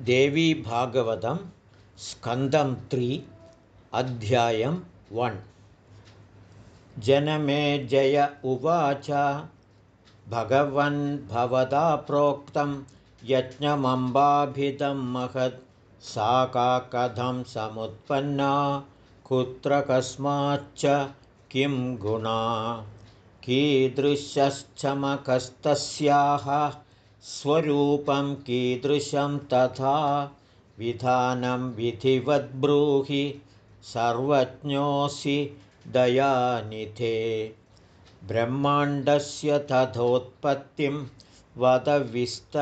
देवीभागवतं स्कन्दं त्रि अध्यायं वन्। जनमे जय उवाच। भगवन् भवता प्रोक्तं यज्ञमम्बाभिधं महत् सा का कथं समुत्पन्ना कुत्र कस्माच्च किं गुणा। कीदृशश्चमकस्तस्याः स्वरूपं कीदृशं तथा विधानं विधिवद्ब्रूहि सर्वज्ञोऽसि दयानिधे। ब्रह्माण्डस्य तथोत्पत्तिं वदविस्तरतस्तथा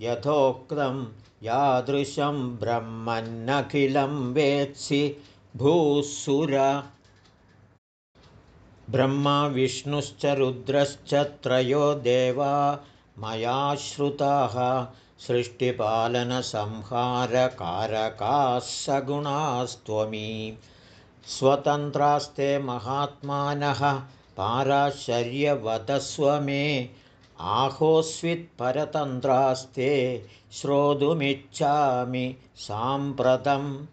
यथोक्तं यादृशं ब्रह्मन्नखिलं वेत्सि भूसुर ब्रह्मा विष्णुश्च रुद्रश्च त्रयो देवा मया श्रुताः सृष्टिपालनसंहारकारकाः सगुणास्त्वमी। स्वतन्त्रास्ते महात्मानः पाराशर्यवदस्व मे। आहोस्वित्परतन्त्रास्ते श्रोतुमिच्छामि साम्प्रतं।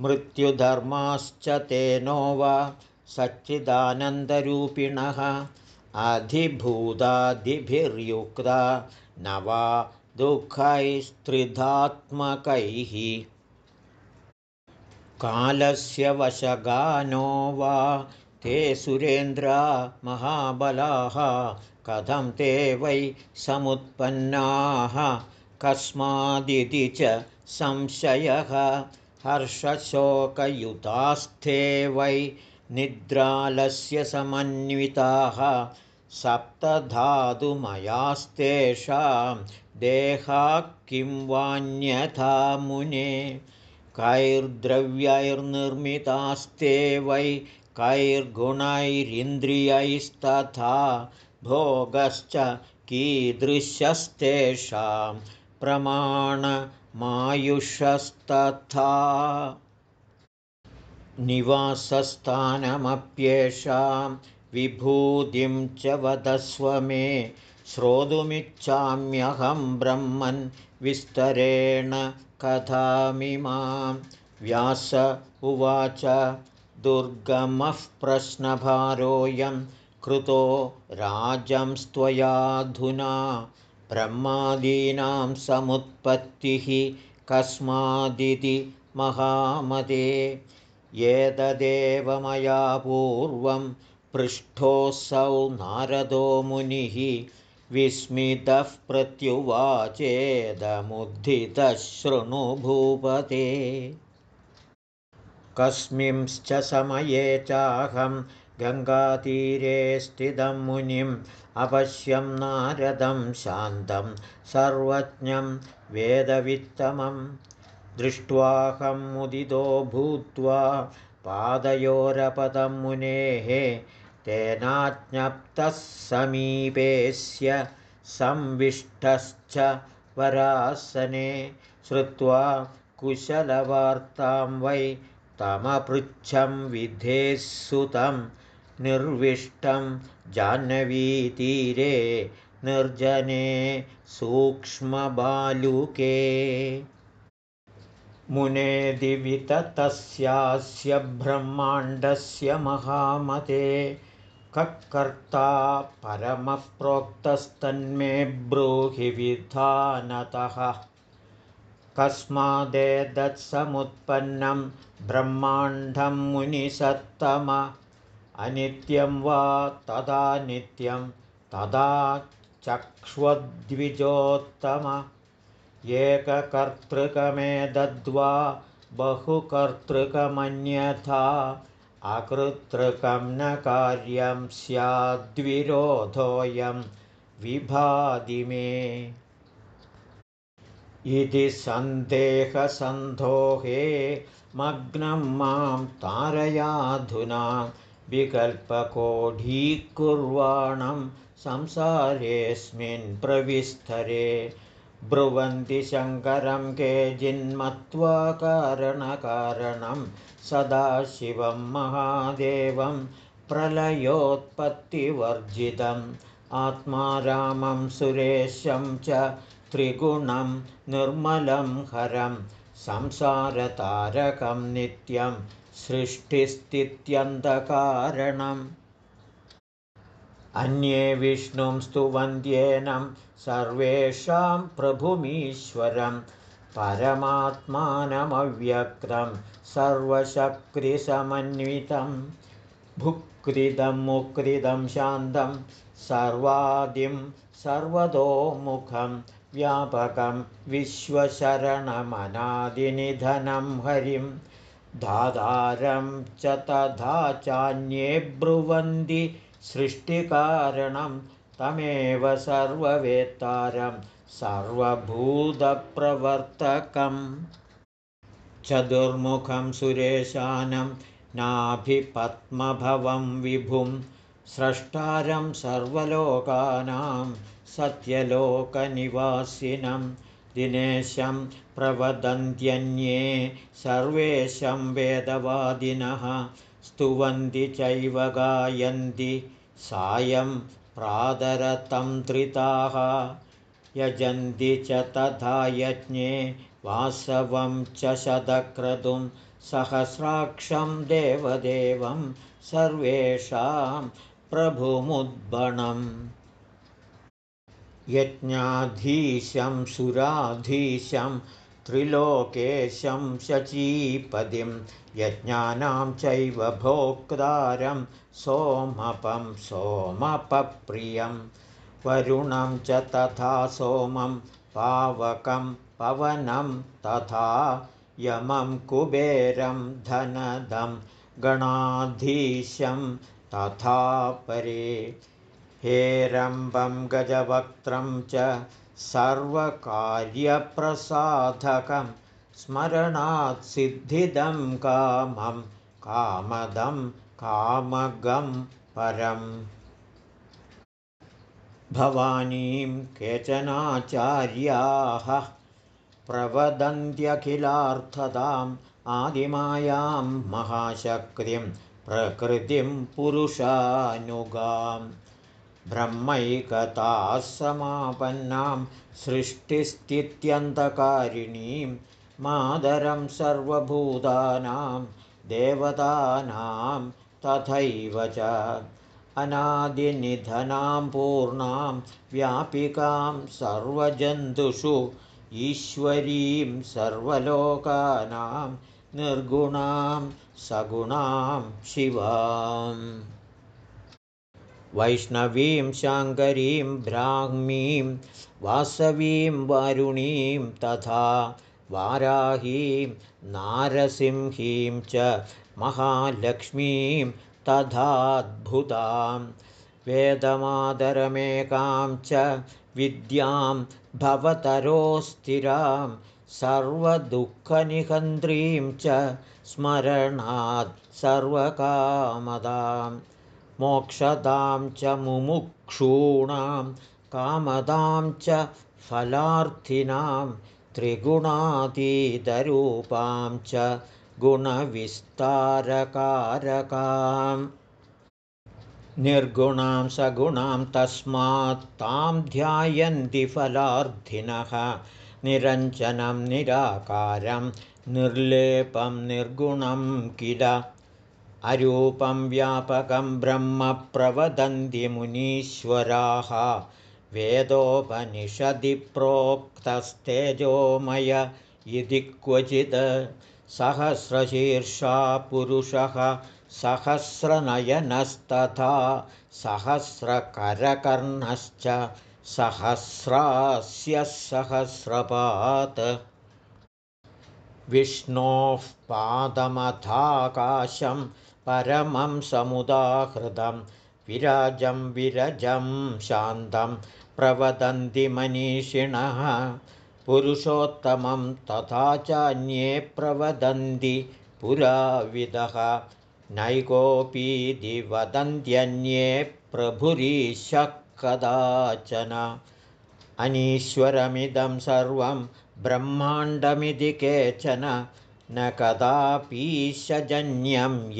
मृत्युधर्माश्च तेनो वा सच्चिदानन्दरूपिणः अधिभूतादिभिर्युक्ता न वा दुःखैस्त्रिधात्मकैः। कालस्य वशगानो वा ते सुरेन्द्रा महाबलाः कथं ते वै समुत्पन्नाः? कस्मादिति च संशयः हर्षशोकयुतास्थे वै निद्रालस्य समन्विताः। सप्तधातुमयास्तेषां देहा किं वान्यथा मुने। कैर्द्रव्यैर्निर्मितास्ते वै कैर्गुणैरिन्द्रियैस्तथा भोगश्च कीदृशस्तेषां प्रमाणमायुषस्तथा निवासस्थानमप्येषां विभूतिं च वदस्व मे। श्रोतुमिच्छाम्यहं ब्रह्मन् विस्तरेण कथामिमां व्यास उवाच दुर्गमः प्रश्नभारोऽयं कृतो राजंस्त्वयाधुना। ब्रह्मादीनां समुत्पत्तिः कस्मादिति महामते एतदेव मया पूर्वं पृष्ठोऽसौ नारदो मुनिः विस्मितः प्रत्युवाचेदमुद्धितशृणुभूपते। कस्मिंश्च समये चाहं गङ्गातीरे स्थितं मुनिम् अपश्यं नारदं शान्तं सर्वज्ञं वेदवित्तमम् दृष्ट्वाहं मुदितो भूत्वा पादयोरपदं मुनेः तेनाज्ञप्तः समीपेस्य संविष्टश्च वरासने श्रुत्वा कुशलवार्तां वै तमपृच्छं विधेः निर्विष्टं जाह्नवीतीरे निर्जने सूक्ष्मबालुके मुनेदिविततस्यास्य ब्रह्माण्डस्य महामते। कक्कर्ता परमः प्रोक्तस्तन्मे ब्रूहि विधानतः। कस्मादेतत्समुत्पन्नं ब्रह्माण्डं मुनिसत्तम। अनित्यं वा तदा नित्यं तदा चक्ष्वद्विजोत्तम एककर्तृकमे दद्वा बहुकर्तृकमन्यथा अकृतृकं न कार्यं स्याद्विरोधोऽयं विभाति मे। इति सन्देहसन्धोहे मग्नं मां तारयाधुना विकल्पकोढीकुर्वाणं संसारेऽस्मिन् प्रविस्तरे ब्रुवन्ति शङ्करं केचिन्मत्वा कारणकारणं सदाशिवं महादेवं प्रलयोत्पत्तिवर्जितम्। आत्मारामं सुरेशं च त्रिगुणं निर्मलं हरं संसारतारकं नित्यं सृष्टिस्थित्यन्धकारणम् अन्ये विष्णुं स्तुवन्द्येनं सर्वेषां प्रभुमीश्वरं परमात्मानमव्यक्तं सर्वशक्तिसमन्वितं भुक्तिदं मुक्तिदं शान्तं सर्वादिं सर्वतोमुखं व्यापकं विश्वशरणमनादिनिधनं हरिं दादारं च तथा चान्ये ब्रुवन्ति सृष्टिकारणं तमेव सर्ववेत्तारं सर्वभूतप्रवर्तकम्। चतुर्मुखं सुरेशानं नाभिपद्मभवं विभुं स्रष्टारं सर्वलोकानां सत्यलोकनिवासिनं दिनेशं प्रवदन्त्यन्ये सर्वेशं वेदवादिनः स्तुवन्ति चैव गायन्ति। सायं प्रादरतन्त्रिताः यजन्ति च तथा यज्ञे वासवं च शतक्रतुं सहस्राक्षं देवदेवं सर्वेषां प्रभुमुद्बणम्। यज्ञाधीशं सुराधीशं त्रिलोकेशं शचीपदिं यज्ञानां चैव भोक्तारं सोमपं सोमपप्रियं वरुणं च तथा सोमं पावकं पवनं तथा यमं कुबेरं धनदं गणाधीशं तथा परे हेरम्बं गजवक्त्रं च सर्वकार्यप्रसाधकं स्मरणात्सिद्धिदं कामं कामदं कामगं परम्। भवानीं केचनाचार्याः प्रवदन्त्यखिलार्थताम् आदिमायां महाशक्तिं प्रकृतिं पुरुषानुगाम् ब्रह्मैकताः समापन्नां सृष्टिस्थित्यन्तकारिणीं मादरं सर्वभूतानां देवतानां तथैव च अनादिनिधनां पूर्णां व्यापिकां सर्वजन्तुषु ईश्वरीं सर्वलोकानां निर्गुणां सगुणां शिवाम् वैष्णवीं शाङ्करीं ब्राह्मीं वासवीं वारुणीं तथा वाराहीं नारसिंहीं च महालक्ष्मीं तथाद्भुतां वेदमादरमेकां च विद्यां भवतरोस्थिरां सर्वदुःखनिहन्त्रीं च स्मरणात् सर्वकामदाम् मोक्षदां च मुमुक्षूणां कामदां च फलार्थिनां त्रिगुणातीतरूपां च गुणविस्तारकारकाम्। निर्गुणां सगुणां तस्मात् तां ध्यायन्ति फलार्थिनः। निरञ्जनं निराकारं निर्लेपं निर्गुणं किल अरूपं व्यापकं ब्रह्म प्रवदन्ति मुनीश्वराः। वेदोपनिषदि प्रोक्तस्तेजोमय इति क्वचित् सहस्रशीर्षा पुरुषः सहस्रनयनस्तथा सहस्रकरकर्णश्च सहस्रास्य सहस्रपात्। विष्णोः पादमथाकाशं परमं समुदाहृतं विराजं विरजं शान्तं प्रवदन्ति मनीषिणः। पुरुषोत्तमं तथा चान्ये प्रवदन्ति पुराविदः। नैकोऽपीति वदन्त्यन्ये प्रभुरीशः कदाचन अनीश्वरमिदं सर्वं ब्रह्माण्डमिति केचन। न कदापीशजन्यं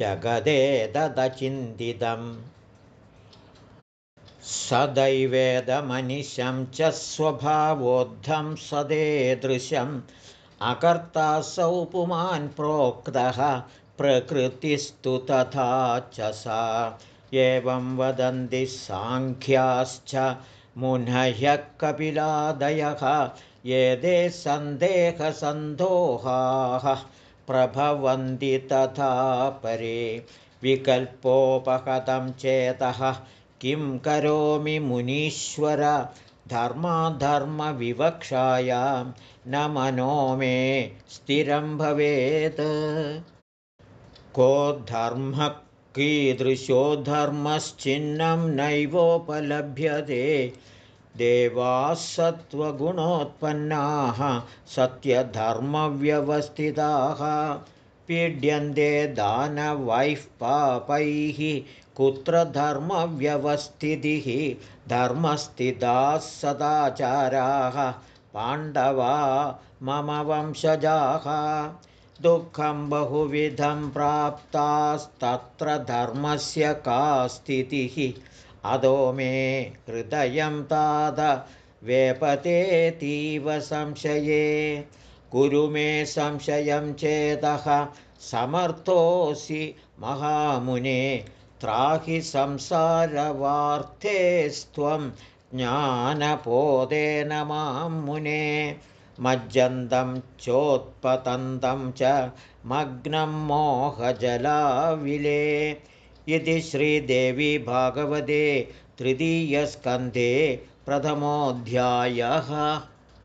यत् जगदेतदचिन्तितम् सदैवेदमनिशं च स्वभावोद्धं सदेदृशम्। अकर्तासौ पुमान् प्रोक्तः प्रकृतिस्तु तथा च सा। एवं वदन्ति साङ्ख्याश्च मुनह्यः कपिलादयः ये सन्देहसन्दोहाः प्रभवन्ति तथा परे विकल्पोपहतं चेतः किं करोमि मुनीश्वर? धर्माधर्मविवक्षायां न मनो मे स्थिरं भवेत्। को धर्मः कीदृशो धर्मश्चिह्नं नैवोपलभ्यते देवाः सत्त्वगुणोत्पन्नाः सत्यधर्मव्यवस्थिताः पीड्यन्ते दानवैः पापैः कुत्र धर्मव्यवस्थितिः धर्मस्थिताः सदाचाराः पाण्डवा मम वंशजाः दुःखं बहुविधं प्राप्तास्तत्र धर्मस्य का स्थितिः अदो मे हृदयं ताद वेपतेतीव संशये। कुरु मे संशयं चेदः समर्थोऽसि महामुने। त्राहि संसारवार्तेस्त्वं ज्ञानपोदेन मां मुने। मज्जन्तं चोत्पतन्तं च मग्नं मोहजलाविले इति श्रीदेवी भागवते तृतीयस्कन्धे प्रथमोऽध्यायः